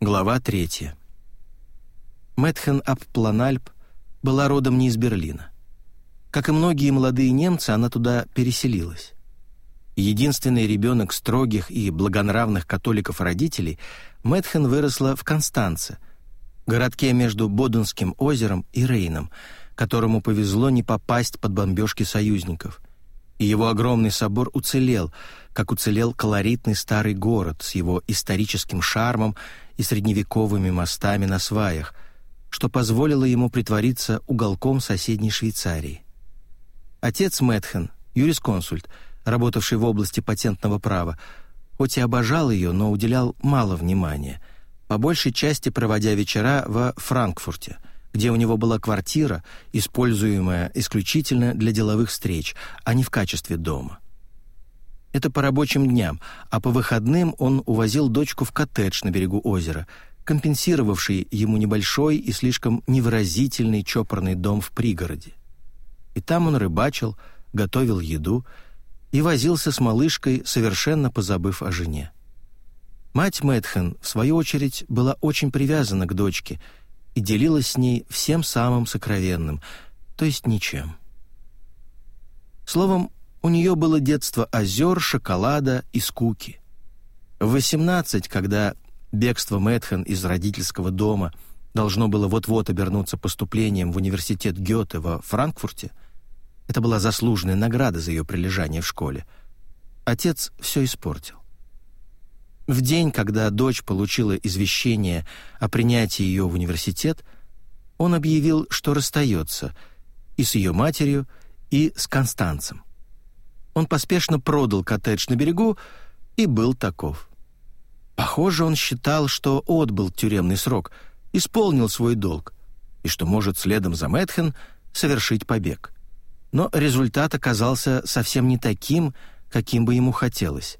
Глава третья. Мэтхен ап Планальп была родом не из Берлина. Как и многие молодые немцы, она туда переселилась. Единственный ребенок строгих и благонравных католиков-родителей, Мэтхен выросла в Констанце, городке между Боденским озером и Рейном, которому повезло не попасть под бомбежки союзников. И его огромный собор уцелел, как уцелел колоритный старый город с его историческим шармом и средневековыми мостами на сваях, что позволило ему притвориться уголком соседней Швейцарии. Отец Мэтхен, юрисконсульт, работавший в области патентного права, хоть и обожал ее, но уделял мало внимания, по большей части проводя вечера во Франкфурте, где у него была квартира, используемая исключительно для деловых встреч, а не в качестве дома. Это по рабочим дням, а по выходным он увозил дочку в коттедж на берегу озера, компенсировавший ему небольшой и слишком невыразительный чопорный дом в пригороде. И там он рыбачил, готовил еду и возился с малышкой, совершенно позабыв о жене. Мать Мэтхен, в свою очередь, была очень привязана к дочке и делилась с ней всем самым сокровенным, то есть ничем. Словом, у нее было детство озер, шоколада и скуки. В 18, когда бегство Мэтхен из родительского дома должно было вот-вот обернуться поступлением в университет Гёте во Франкфурте, это была заслуженная награда за ее прилежание в школе, отец все испортил. В день, когда дочь получила извещение о принятии ее в университет, он объявил, что расстается и с ее матерью, и с Констанцем он поспешно продал коттедж на берегу и был таков. Похоже, он считал, что отбыл тюремный срок, исполнил свой долг, и что может следом за Мэтхен совершить побег. Но результат оказался совсем не таким, каким бы ему хотелось.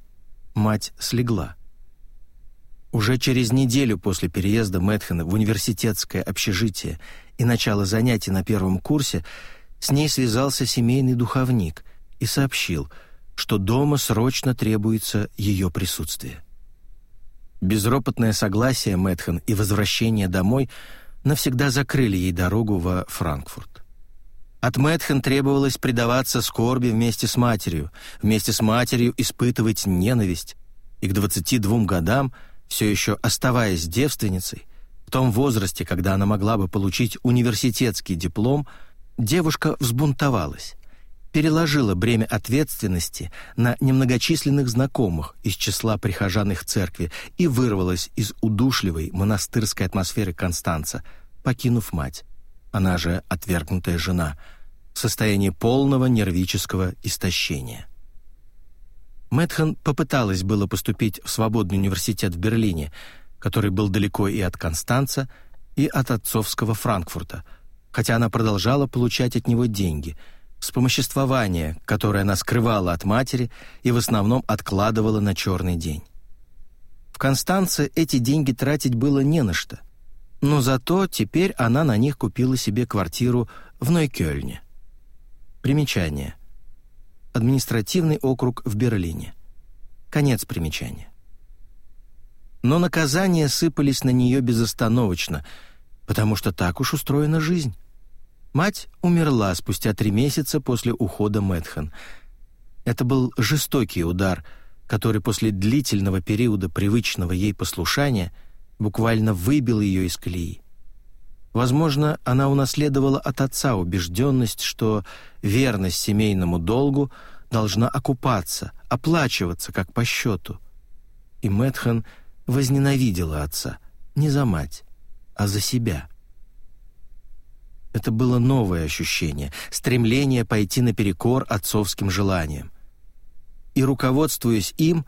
Мать слегла. Уже через неделю после переезда Мэтхена в университетское общежитие и начала занятий на первом курсе с ней связался семейный духовник — и сообщил, что дома срочно требуется ее присутствие. Безропотное согласие Мэтхен и возвращение домой навсегда закрыли ей дорогу во Франкфурт. От Мэтхен требовалось предаваться скорби вместе с матерью, вместе с матерью испытывать ненависть, и к 22 годам, все еще оставаясь девственницей, в том возрасте, когда она могла бы получить университетский диплом, девушка взбунтовалась переложила бремя ответственности на немногочисленных знакомых из числа прихожан их церкви и вырвалась из удушливой монастырской атмосферы Констанца, покинув мать, она же отвергнутая жена, в состоянии полного нервического истощения. Мэтхан попыталась было поступить в свободный университет в Берлине, который был далеко и от Констанца, и от отцовского Франкфурта, хотя она продолжала получать от него деньги – вспомоществование, которое она скрывала от матери и в основном откладывала на черный день. В Констанце эти деньги тратить было не на что, но зато теперь она на них купила себе квартиру в Нойкёльне. Примечание. Административный округ в Берлине. Конец примечания. Но наказания сыпались на нее безостановочно, потому что так уж устроена жизнь. Мать умерла спустя три месяца после ухода Мэтхан. Это был жестокий удар, который после длительного периода привычного ей послушания буквально выбил ее из колеи. Возможно, она унаследовала от отца убежденность, что верность семейному долгу должна окупаться, оплачиваться, как по счету. И Мэтхан возненавидела отца не за мать, а за себя. Это было новое ощущение, стремление пойти наперекор отцовским желаниям. И, руководствуясь им,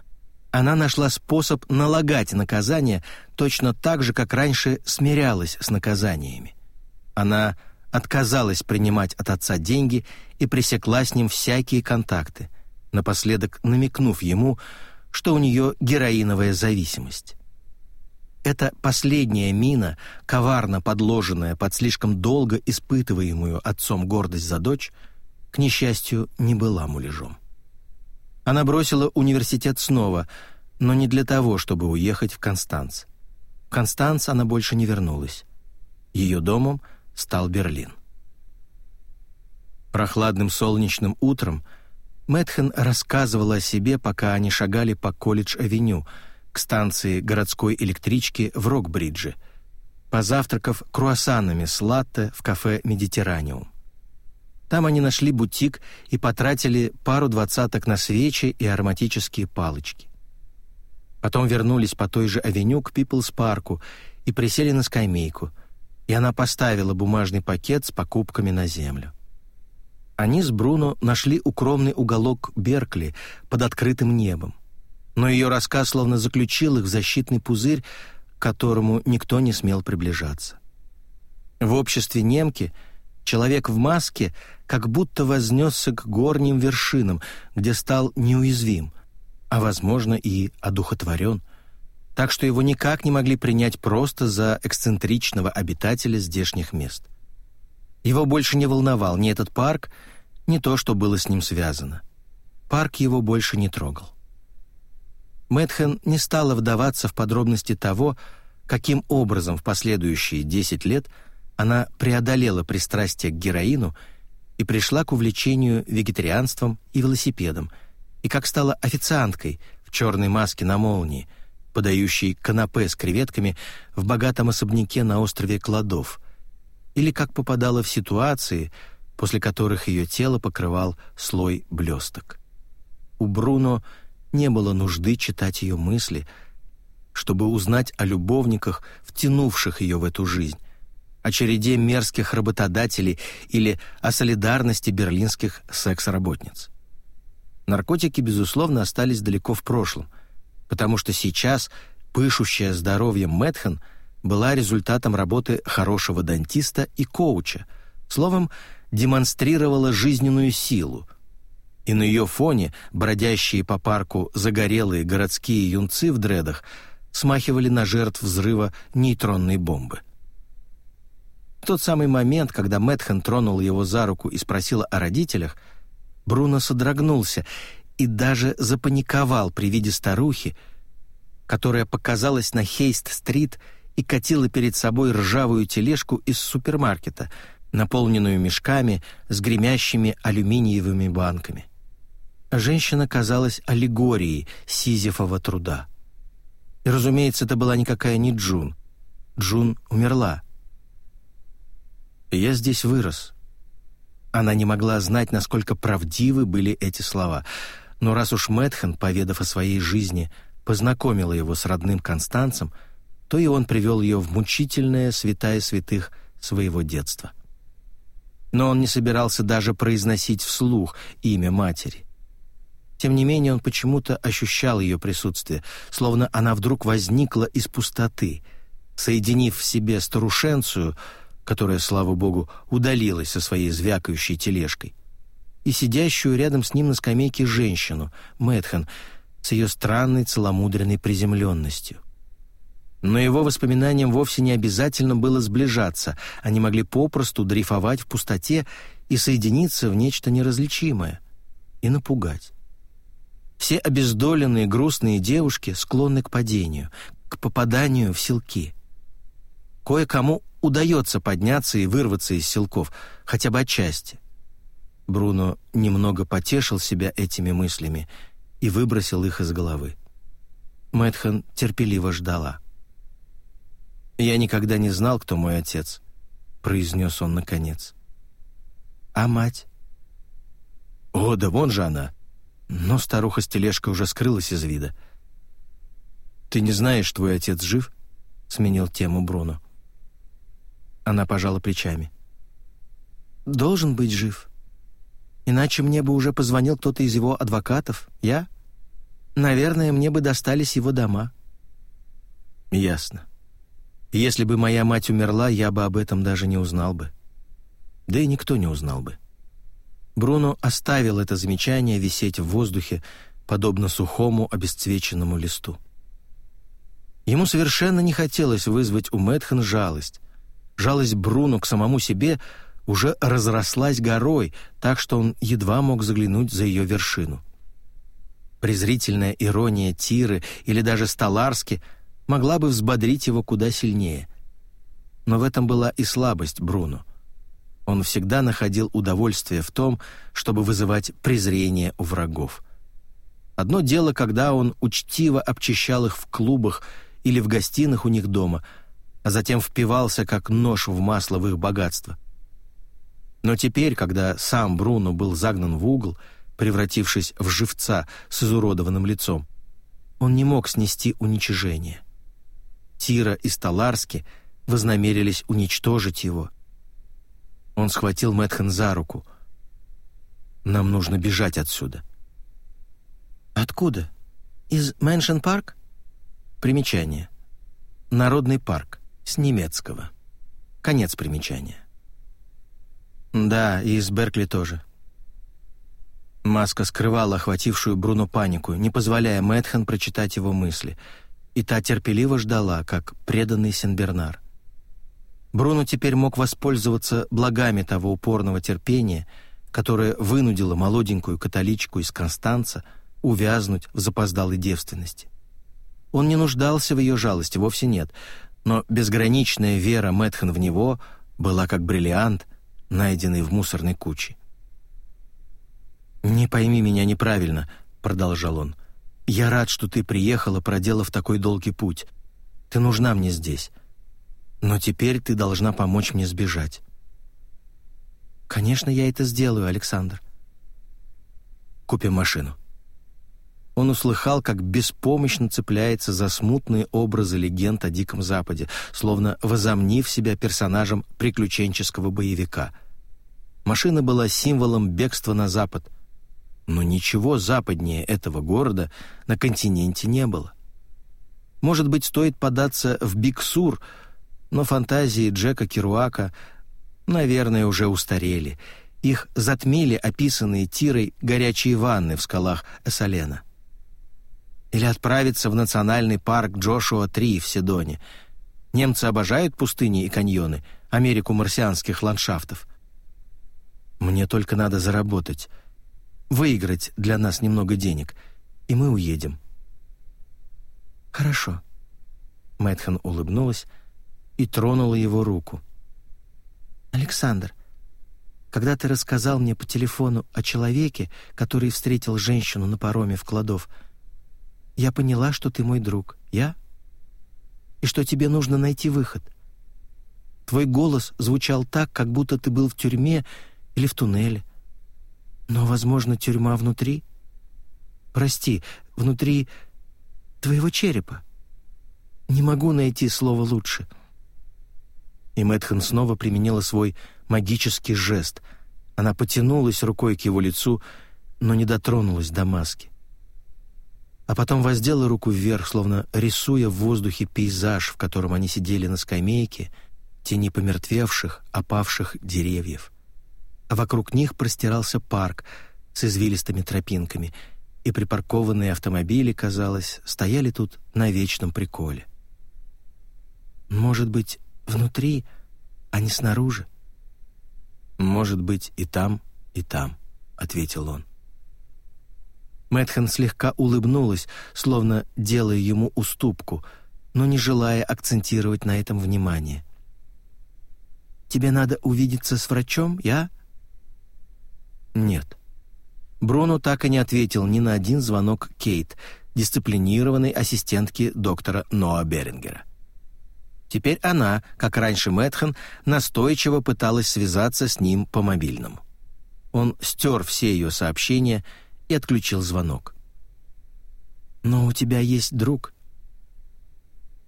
она нашла способ налагать наказание точно так же, как раньше смирялась с наказаниями. Она отказалась принимать от отца деньги и пресекла с ним всякие контакты, напоследок намекнув ему, что у нее героиновая зависимость. Эта последняя мина, коварно подложенная под слишком долго испытываемую отцом гордость за дочь, к несчастью, не была муляжом. Она бросила университет снова, но не для того, чтобы уехать в Констанц. В Констанц она больше не вернулась. Ее домом стал Берлин. Прохладным солнечным утром Мэтхен рассказывала о себе, пока они шагали по Колледж-авеню к станции городской электрички в Рокбридже, позавтракав круассанами с латте в кафе «Медитераниум». Там они нашли бутик и потратили пару двадцаток на свечи и ароматические палочки. Потом вернулись по той же авеню к Пиплс-парку и присели на скамейку, и она поставила бумажный пакет с покупками на землю. Они с Бруно нашли укромный уголок Беркли под открытым небом. Но ее рассказ словно заключил их в защитный пузырь, к которому никто не смел приближаться. В обществе немки человек в маске как будто вознесся к горним вершинам, где стал неуязвим, а, возможно, и одухотворен, так что его никак не могли принять просто за эксцентричного обитателя здешних мест. Его больше не волновал ни этот парк, ни то, что было с ним связано. Парк его больше не трогал. Мэтхен не стала вдаваться в подробности того, каким образом в последующие 10 лет она преодолела пристрастие к героину и пришла к увлечению вегетарианством и велосипедом, и как стала официанткой в черной маске на молнии, подающей канапе с креветками в богатом особняке на острове Кладов, или как попадала в ситуации, после которых ее тело покрывал слой блесток. У Бруно не было нужды читать ее мысли, чтобы узнать о любовниках, втянувших ее в эту жизнь, о череде мерзких работодателей или о солидарности берлинских секс-работниц. Наркотики, безусловно, остались далеко в прошлом, потому что сейчас пышущая здоровьем Мэтхен была результатом работы хорошего дантиста и коуча, словом, демонстрировала жизненную силу, и на ее фоне бродящие по парку загорелые городские юнцы в дредах смахивали на жертв взрыва нейтронной бомбы. В тот самый момент, когда Мэтхен тронул его за руку и спросила о родителях, Бруно содрогнулся и даже запаниковал при виде старухи, которая показалась на Хейст-стрит и катила перед собой ржавую тележку из супермаркета, наполненную мешками с гремящими алюминиевыми банками. Женщина казалась аллегорией сизифова труда. И, разумеется, это была никакая не Джун. Джун умерла. «Я здесь вырос». Она не могла знать, насколько правдивы были эти слова, но раз уж Мэтхен, поведав о своей жизни, познакомила его с родным Констанцем, то и он привел ее в мучительное святая святых своего детства но он не собирался даже произносить вслух имя матери. Тем не менее, он почему-то ощущал ее присутствие, словно она вдруг возникла из пустоты, соединив в себе старушенцию, которая, слава богу, удалилась со своей звякающей тележкой, и сидящую рядом с ним на скамейке женщину, Мэтхан, с ее странной целомудренной приземленностью. Но его воспоминаниям вовсе не обязательно было сближаться, они могли попросту дрейфовать в пустоте и соединиться в нечто неразличимое и напугать. Все обездоленные грустные девушки склонны к падению, к попаданию в селки. Кое-кому удается подняться и вырваться из селков, хотя бы отчасти. Бруно немного потешил себя этими мыслями и выбросил их из головы. Мэтхан терпеливо ждала. «Я никогда не знал, кто мой отец», — произнес он наконец. «А мать?» «О, да вон же она!» Но старуха с тележкой уже скрылась из вида. «Ты не знаешь, твой отец жив?» — сменил тему Бруно. Она пожала плечами. «Должен быть жив. Иначе мне бы уже позвонил кто-то из его адвокатов. Я? Наверное, мне бы достались его дома». «Ясно. Если бы моя мать умерла, я бы об этом даже не узнал бы. Да и никто не узнал бы. Бруно оставил это замечание висеть в воздухе, подобно сухому обесцвеченному листу. Ему совершенно не хотелось вызвать у Мэтхэн жалость. Жалость Бруно к самому себе уже разрослась горой, так что он едва мог заглянуть за ее вершину. Презрительная ирония Тиры или даже Сталарски могла бы взбодрить его куда сильнее. Но в этом была и слабость Бруно. Он всегда находил удовольствие в том, чтобы вызывать презрение у врагов. Одно дело, когда он учтиво обчищал их в клубах или в гостиных у них дома, а затем впивался как нож в масло в их богатство. Но теперь, когда сам Бруно был загнан в угол, превратившись в живца с изуродованным лицом, он не мог снести уничижение. Тира и Столарски вознамерились уничтожить его. Он схватил Мэтхэн за руку. «Нам нужно бежать отсюда». «Откуда? Из Мэншен-парк?» Примечание. Народный парк. С немецкого. Конец примечания. Да, и из Беркли тоже. Маска скрывала охватившую Бруно панику, не позволяя Мэтхэн прочитать его мысли, и та терпеливо ждала, как преданный Сенбернар. Бруно теперь мог воспользоваться благами того упорного терпения, которое вынудило молоденькую католичку из Констанца увязнуть в запоздалой девственности. Он не нуждался в ее жалости, вовсе нет, но безграничная вера Мэтхэн в него была как бриллиант, найденный в мусорной куче. «Не пойми меня неправильно», — продолжал он. «Я рад, что ты приехала, проделав такой долгий путь. Ты нужна мне здесь. Но теперь ты должна помочь мне сбежать». «Конечно, я это сделаю, Александр». «Купим машину». Он услыхал, как беспомощно цепляется за смутные образы легенд о Диком Западе, словно возомнив себя персонажем приключенческого боевика. Машина была символом бегства на запад — но ничего западнее этого города на континенте не было. Может быть, стоит податься в Биксур, но фантазии Джека Керуака, наверное, уже устарели. Их затмили описанные Тирой горячие ванны в скалах Эссалена. Или отправиться в национальный парк Джошуа-3 в Седоне. Немцы обожают пустыни и каньоны, Америку марсианских ландшафтов. Мне только надо заработать — выиграть для нас немного денег, и мы уедем». «Хорошо». Мэтхан улыбнулась и тронула его руку. «Александр, когда ты рассказал мне по телефону о человеке, который встретил женщину на пароме в Кладов, я поняла, что ты мой друг. Я? И что тебе нужно найти выход. Твой голос звучал так, как будто ты был в тюрьме или в туннеле. Но, возможно, тюрьма внутри? Прости, внутри твоего черепа. Не могу найти слово лучше. И Мэтхэн снова применила свой магический жест. Она потянулась рукой к его лицу, но не дотронулась до маски. А потом воздела руку вверх, словно рисуя в воздухе пейзаж, в котором они сидели на скамейке, тени помертвевших, опавших деревьев а вокруг них простирался парк с извилистыми тропинками, и припаркованные автомобили, казалось, стояли тут на вечном приколе. «Может быть, внутри, а не снаружи?» «Может быть, и там, и там», — ответил он. Мэтхэн слегка улыбнулась, словно делая ему уступку, но не желая акцентировать на этом внимание. «Тебе надо увидеться с врачом, я?» Нет. Бруно так и не ответил ни на один звонок Кейт, дисциплинированной ассистентки доктора Ноа Берингера. Теперь она, как раньше Мэтхэн, настойчиво пыталась связаться с ним по мобильному. Он стер все ее сообщения и отключил звонок. «Но у тебя есть друг».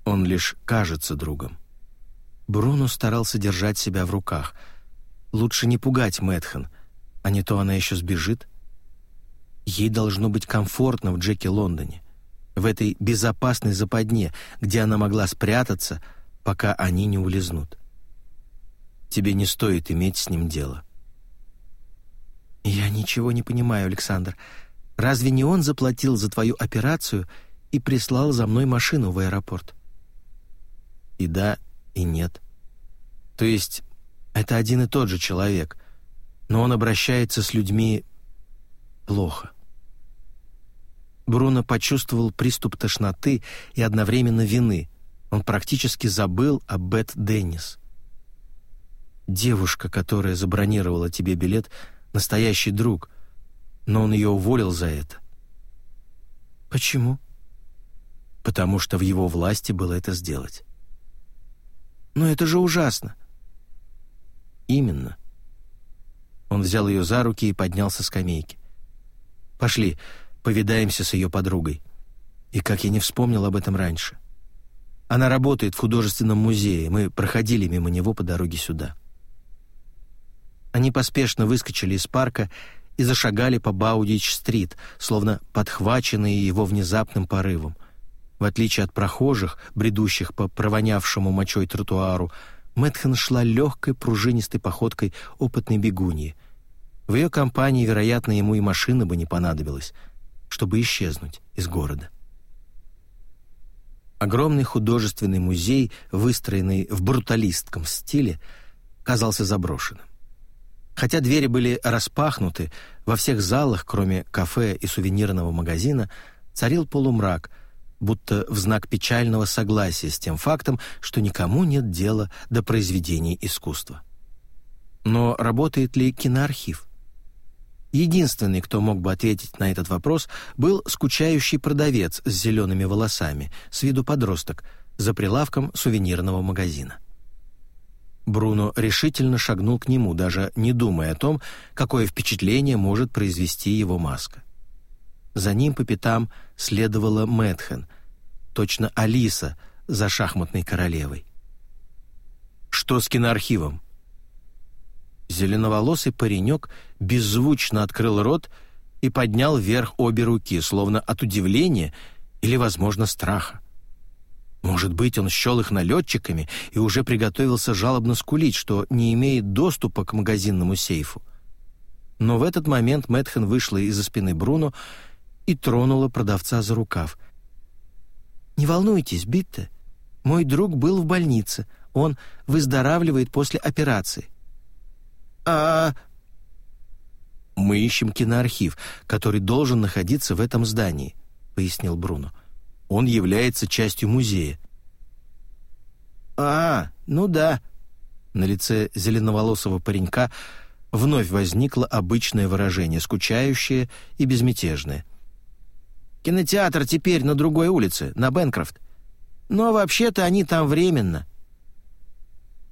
Он лишь кажется другом. Бруно старался держать себя в руках. Лучше не пугать Мэтхэн — а не то она еще сбежит. Ей должно быть комфортно в Джеке Лондоне, в этой безопасной западне, где она могла спрятаться, пока они не улизнут. Тебе не стоит иметь с ним дело. Я ничего не понимаю, Александр. Разве не он заплатил за твою операцию и прислал за мной машину в аэропорт? И да, и нет. То есть это один и тот же человек, но он обращается с людьми плохо. Бруно почувствовал приступ тошноты и одновременно вины. Он практически забыл о Бет Деннис. Девушка, которая забронировала тебе билет, настоящий друг, но он ее уволил за это. Почему? Потому что в его власти было это сделать. Но это же ужасно. Именно. Он взял ее за руки и поднялся с скамейки. Пошли, повидаемся с ее подругой. И как я не вспомнил об этом раньше. Она работает в художественном музее, мы проходили мимо него по дороге сюда. Они поспешно выскочили из парка и зашагали по Баудич-стрит, словно подхваченные его внезапным порывом. В отличие от прохожих, бредущих по провонявшему мочой тротуару, Мэтхэн шла легкой пружинистой походкой опытной бегуньи. В ее компании, вероятно, ему и машина бы не понадобилась, чтобы исчезнуть из города. Огромный художественный музей, выстроенный в бруталистском стиле, казался заброшенным. Хотя двери были распахнуты, во всех залах, кроме кафе и сувенирного магазина, царил полумрак, будто в знак печального согласия с тем фактом, что никому нет дела до произведений искусства. Но работает ли киноархив? Единственный, кто мог бы ответить на этот вопрос, был скучающий продавец с зелеными волосами, с виду подросток, за прилавком сувенирного магазина. Бруно решительно шагнул к нему, даже не думая о том, какое впечатление может произвести его маска. За ним по пятам следовала Мэтхен, точно Алиса за шахматной королевой. «Что с киноархивом?» Зеленоволосый паренек беззвучно открыл рот и поднял вверх обе руки, словно от удивления или, возможно, страха. Может быть, он счел их налетчиками и уже приготовился жалобно скулить, что не имеет доступа к магазинному сейфу. Но в этот момент Мэтхен вышла из-за спины Бруно и тронула продавца за рукав. «Не волнуйтесь, Битте. Мой друг был в больнице. Он выздоравливает после операции». «А...» «Мы ищем киноархив, который должен находиться в этом здании», — пояснил Бруно. Он является частью музея. «А, ну да». На лице зеленоволосого паренька вновь возникло обычное выражение, скучающее и безмятежное. «Кинотеатр теперь на другой улице, на Бенкрофт. Но вообще-то они там временно».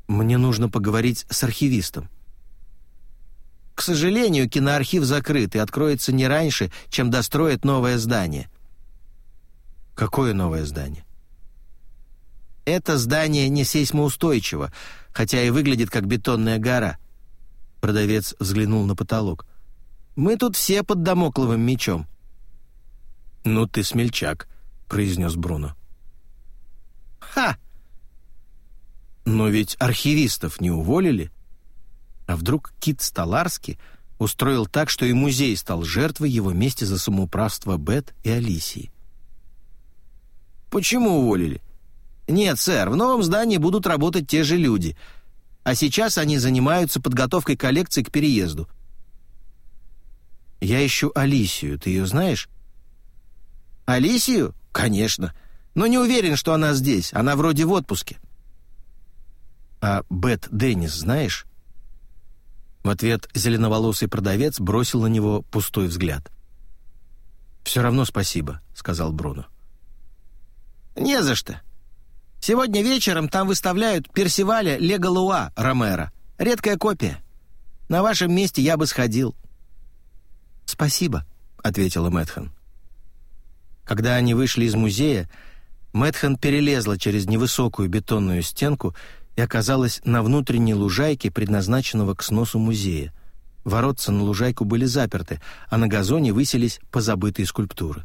«Мне нужно поговорить с архивистом». «К сожалению, киноархив закрыт и откроется не раньше, чем достроят новое здание». Какое новое здание? Это здание не сейсмоустойчиво, хотя и выглядит как бетонная гора. Продавец взглянул на потолок. Мы тут все под домокловым мечом. Ну ты смельчак, произнес Бруно. Ха! Но ведь архивистов не уволили. А вдруг Кит Столарский устроил так, что и музей стал жертвой его мести за самоуправство Бет и Алисии? Почему уволили? Нет, сэр, в новом здании будут работать те же люди. А сейчас они занимаются подготовкой коллекции к переезду. Я ищу Алисию, ты ее знаешь? Алисию? Конечно. Но не уверен, что она здесь. Она вроде в отпуске. А Бет Деннис знаешь? В ответ зеленоволосый продавец бросил на него пустой взгляд. «Все равно спасибо», — сказал Бруно. «Не за что. Сегодня вечером там выставляют Персиваля Леголуа Ромеро. Редкая копия. На вашем месте я бы сходил». «Спасибо», — ответила Мэтхан. Когда они вышли из музея, Мэтхан перелезла через невысокую бетонную стенку и оказалась на внутренней лужайке, предназначенного к сносу музея. Воротца на лужайку были заперты, а на газоне высились позабытые скульптуры.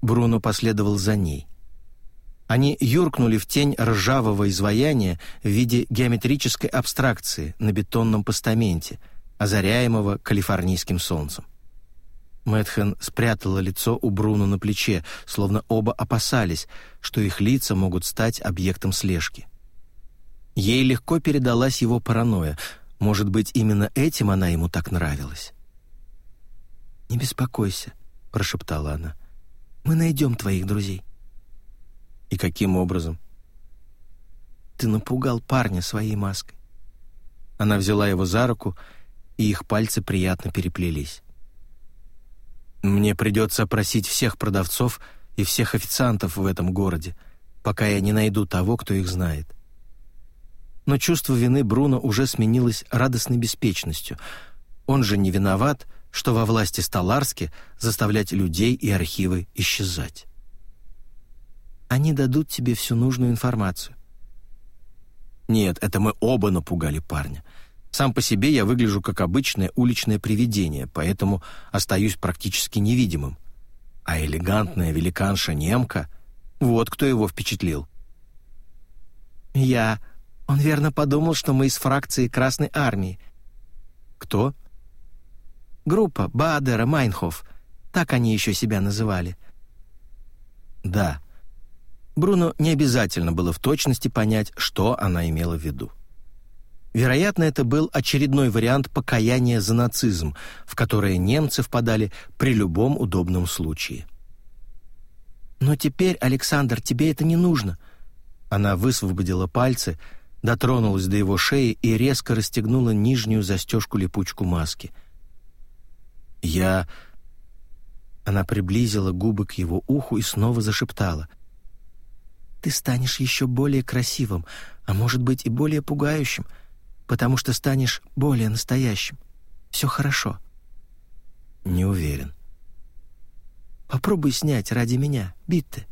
Бруно последовал за ней. Они юркнули в тень ржавого изваяния в виде геометрической абстракции на бетонном постаменте, озаряемого калифорнийским солнцем. Мэтхэн спрятала лицо у Бруно на плече, словно оба опасались, что их лица могут стать объектом слежки. Ей легко передалась его паранойя. Может быть, именно этим она ему так нравилась? «Не беспокойся», — прошептала она. Мы найдем твоих друзей». «И каким образом?» «Ты напугал парня своей маской». Она взяла его за руку, и их пальцы приятно переплелись. «Мне придется опросить всех продавцов и всех официантов в этом городе, пока я не найду того, кто их знает». Но чувство вины Бруно уже сменилось радостной беспечностью. Он же не виноват, что во власти Столарски заставлять людей и архивы исчезать. Они дадут тебе всю нужную информацию. Нет, это мы оба напугали парня. Сам по себе я выгляжу как обычное уличное привидение, поэтому остаюсь практически невидимым. А элегантная великанша-немка — вот кто его впечатлил. «Я... Он верно подумал, что мы из фракции Красной Армии». «Кто?» Группа Баадера Майнхоф. Так они еще себя называли. Да. Бруно не обязательно было в точности понять, что она имела в виду. Вероятно, это был очередной вариант покаяния за нацизм, в которое немцы впадали при любом удобном случае. «Но теперь, Александр, тебе это не нужно». Она высвободила пальцы, дотронулась до его шеи и резко расстегнула нижнюю застежку-липучку маски — «Я...» Она приблизила губы к его уху и снова зашептала. «Ты станешь еще более красивым, а может быть и более пугающим, потому что станешь более настоящим. Все хорошо». «Не уверен». «Попробуй снять ради меня, Битте,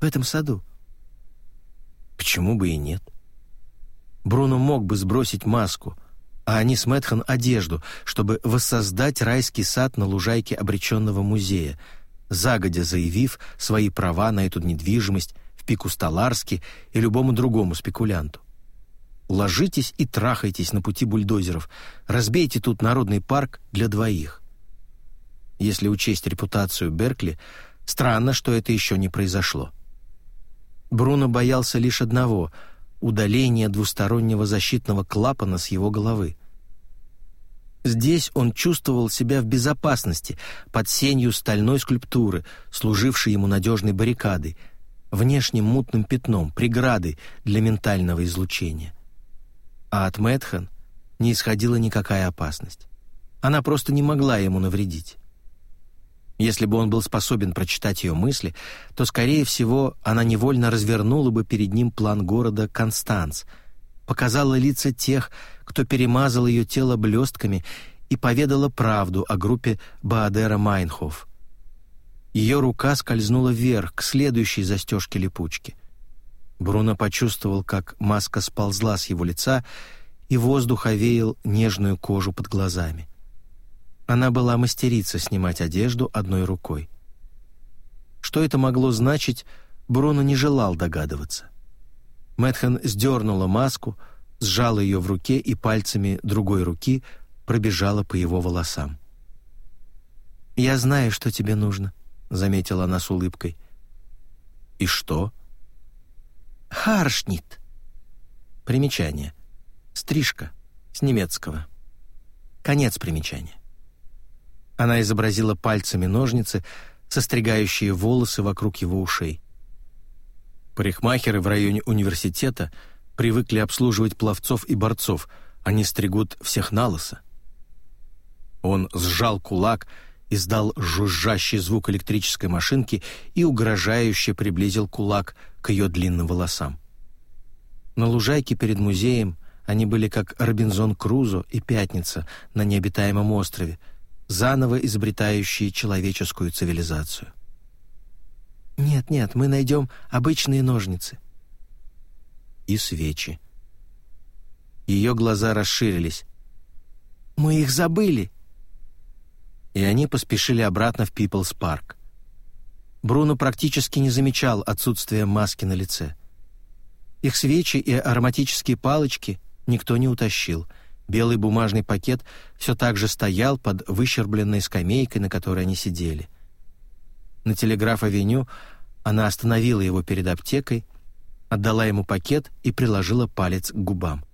в этом саду». «Почему бы и нет?» Бруно мог бы сбросить маску — а они с Мэтхан одежду, чтобы воссоздать райский сад на лужайке обреченного музея, загодя заявив свои права на эту недвижимость в пику Столарски и любому другому спекулянту. Ложитесь и трахайтесь на пути бульдозеров, разбейте тут народный парк для двоих. Если учесть репутацию Беркли, странно, что это еще не произошло. Бруно боялся лишь одного — удаления двустороннего защитного клапана с его головы. Здесь он чувствовал себя в безопасности под сенью стальной скульптуры, служившей ему надежной баррикадой, внешним мутным пятном, преградой для ментального излучения. А от Мэтхан не исходила никакая опасность. Она просто не могла ему навредить. Если бы он был способен прочитать ее мысли, то, скорее всего, она невольно развернула бы перед ним план города Констанц — показала лица тех, кто перемазал ее тело блестками и поведала правду о группе Баадера Майнхоф. Ее рука скользнула вверх, к следующей застежке липучки. Бруно почувствовал, как маска сползла с его лица, и воздух овеял нежную кожу под глазами. Она была мастерица снимать одежду одной рукой. Что это могло значить, Бруно не желал догадываться. Мэтхэн сдернула маску, сжала ее в руке и пальцами другой руки пробежала по его волосам. «Я знаю, что тебе нужно», — заметила она с улыбкой. «И что?» «Харшнит». Примечание. Стрижка. С немецкого. Конец примечания. Она изобразила пальцами ножницы, состригающие волосы вокруг его ушей. Парикмахеры в районе университета привыкли обслуживать пловцов и борцов, они стригут всех на лысо. Он сжал кулак, издал жужжащий звук электрической машинки и угрожающе приблизил кулак к ее длинным волосам. На лужайке перед музеем они были как Робинзон Крузо и Пятница на необитаемом острове, заново изобретающие человеческую цивилизацию. «Нет, нет, мы найдем обычные ножницы». И свечи. Ее глаза расширились. «Мы их забыли!» И они поспешили обратно в Пиплс Парк. Бруно практически не замечал отсутствия маски на лице. Их свечи и ароматические палочки никто не утащил. Белый бумажный пакет все так же стоял под выщербленной скамейкой, на которой они сидели — на телеграф-авеню она остановила его перед аптекой, отдала ему пакет и приложила палец к губам.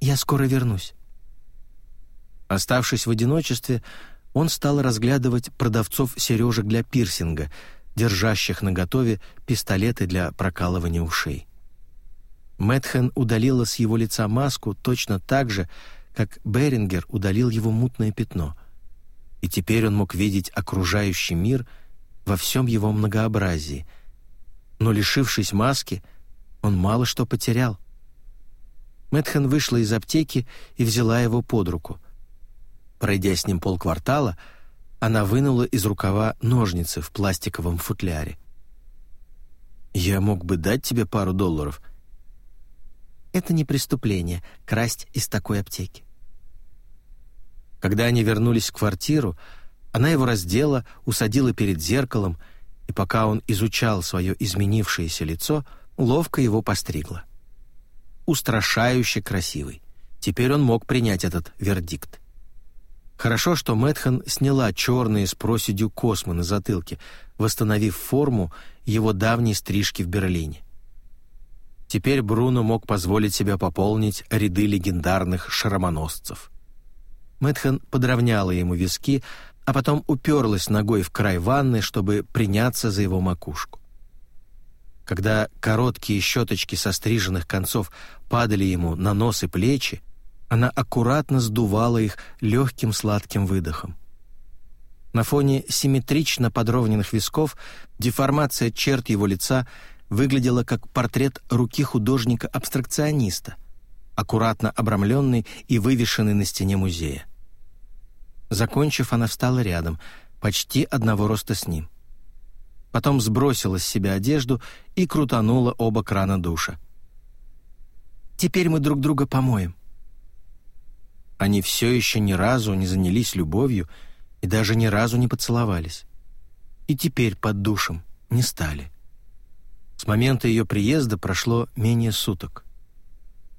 «Я скоро вернусь». Оставшись в одиночестве, он стал разглядывать продавцов сережек для пирсинга, держащих наготове пистолеты для прокалывания ушей. Мэтхен удалила с его лица маску точно так же, как Берингер удалил его мутное пятно. И теперь он мог видеть окружающий мир во всем его многообразии. Но, лишившись маски, он мало что потерял. Мэтхен вышла из аптеки и взяла его под руку. Пройдя с ним полквартала, она вынула из рукава ножницы в пластиковом футляре. «Я мог бы дать тебе пару долларов», это не преступление — красть из такой аптеки. Когда они вернулись в квартиру, она его раздела, усадила перед зеркалом, и пока он изучал свое изменившееся лицо, ловко его постригла. Устрашающе красивый. Теперь он мог принять этот вердикт. Хорошо, что Мэтхан сняла черные с проседью космы на затылке, восстановив форму его давней стрижки в Берлине. Теперь Бруно мог позволить себе пополнить ряды легендарных шрамоносцев. Мэтхэн подровняла ему виски, а потом уперлась ногой в край ванны, чтобы приняться за его макушку. Когда короткие щеточки со стриженных концов падали ему на нос и плечи, она аккуратно сдувала их легким сладким выдохом. На фоне симметрично подровненных висков деформация черт его лица — выглядела как портрет руки художника-абстракциониста, аккуратно обрамленный и вывешенный на стене музея. Закончив, она встала рядом, почти одного роста с ним. Потом сбросила с себя одежду и крутанула оба крана душа. «Теперь мы друг друга помоем». Они все еще ни разу не занялись любовью и даже ни разу не поцеловались. И теперь под душем не стали. С момента ее приезда прошло менее суток.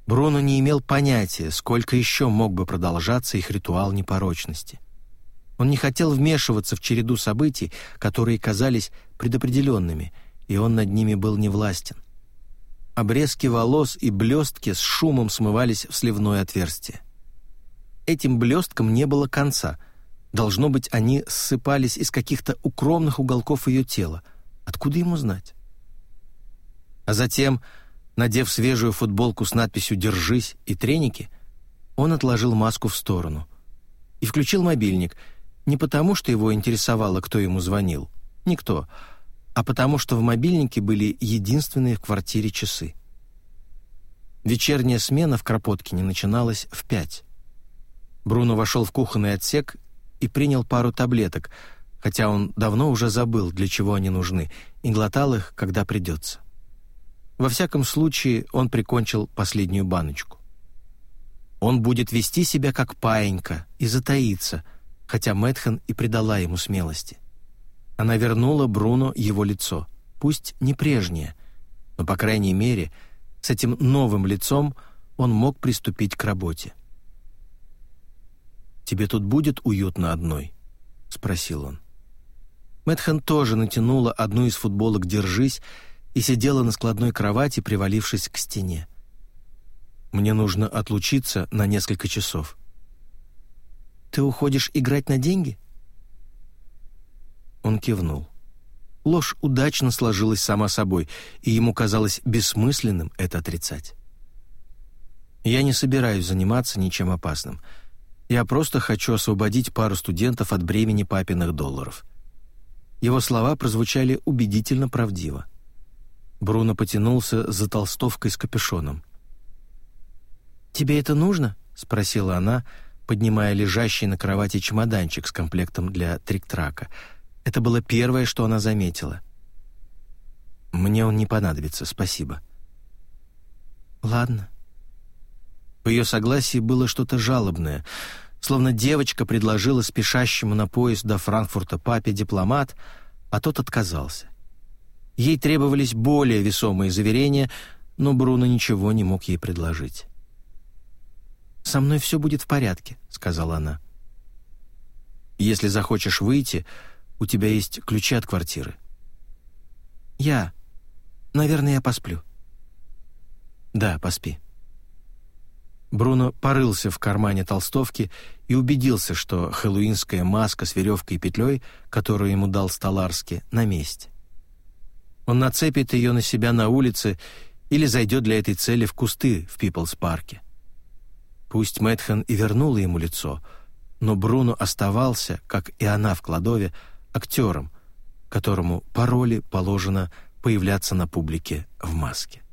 Бруно не имел понятия, сколько еще мог бы продолжаться их ритуал непорочности. Он не хотел вмешиваться в череду событий, которые казались предопределенными, и он над ними был невластен. Обрезки волос и блестки с шумом смывались в сливное отверстие. Этим блесткам не было конца. Должно быть, они ссыпались из каких-то укромных уголков ее тела. Откуда ему знать? А затем, надев свежую футболку с надписью «Держись» и треники, он отложил маску в сторону и включил мобильник не потому, что его интересовало, кто ему звонил, никто, а потому, что в мобильнике были единственные в квартире часы. Вечерняя смена в Кропоткине начиналась в пять. Бруно вошел в кухонный отсек и принял пару таблеток, хотя он давно уже забыл, для чего они нужны, и глотал их, когда придется. Во всяком случае, он прикончил последнюю баночку. Он будет вести себя как паинька и затаиться, хотя Мэтхэн и придала ему смелости. Она вернула Бруно его лицо, пусть не прежнее, но, по крайней мере, с этим новым лицом он мог приступить к работе. «Тебе тут будет уютно одной?» — спросил он. Мэтхэн тоже натянула одну из футболок «Держись» и сидела на складной кровати, привалившись к стене. «Мне нужно отлучиться на несколько часов». «Ты уходишь играть на деньги?» Он кивнул. Ложь удачно сложилась сама собой, и ему казалось бессмысленным это отрицать. «Я не собираюсь заниматься ничем опасным. Я просто хочу освободить пару студентов от бремени папиных долларов». Его слова прозвучали убедительно правдиво. Бруно потянулся за толстовкой с капюшоном. «Тебе это нужно?» — спросила она, поднимая лежащий на кровати чемоданчик с комплектом для трик-трака. Это было первое, что она заметила. «Мне он не понадобится, спасибо». «Ладно». В ее согласии было что-то жалобное, словно девочка предложила спешащему на поезд до Франкфурта папе дипломат, а тот отказался. Ей требовались более весомые заверения, но Бруно ничего не мог ей предложить. «Со мной все будет в порядке», — сказала она. «Если захочешь выйти, у тебя есть ключи от квартиры». «Я. Наверное, я посплю». «Да, поспи». Бруно порылся в кармане толстовки и убедился, что хэллоуинская маска с веревкой и петлей, которую ему дал Столарски, на месте. Он нацепит ее на себя на улице или зайдет для этой цели в кусты в Пиплс-парке. Пусть Мэтхэн и вернула ему лицо, но Бруно оставался, как и она в кладове, актером, которому по роли положено появляться на публике в маске.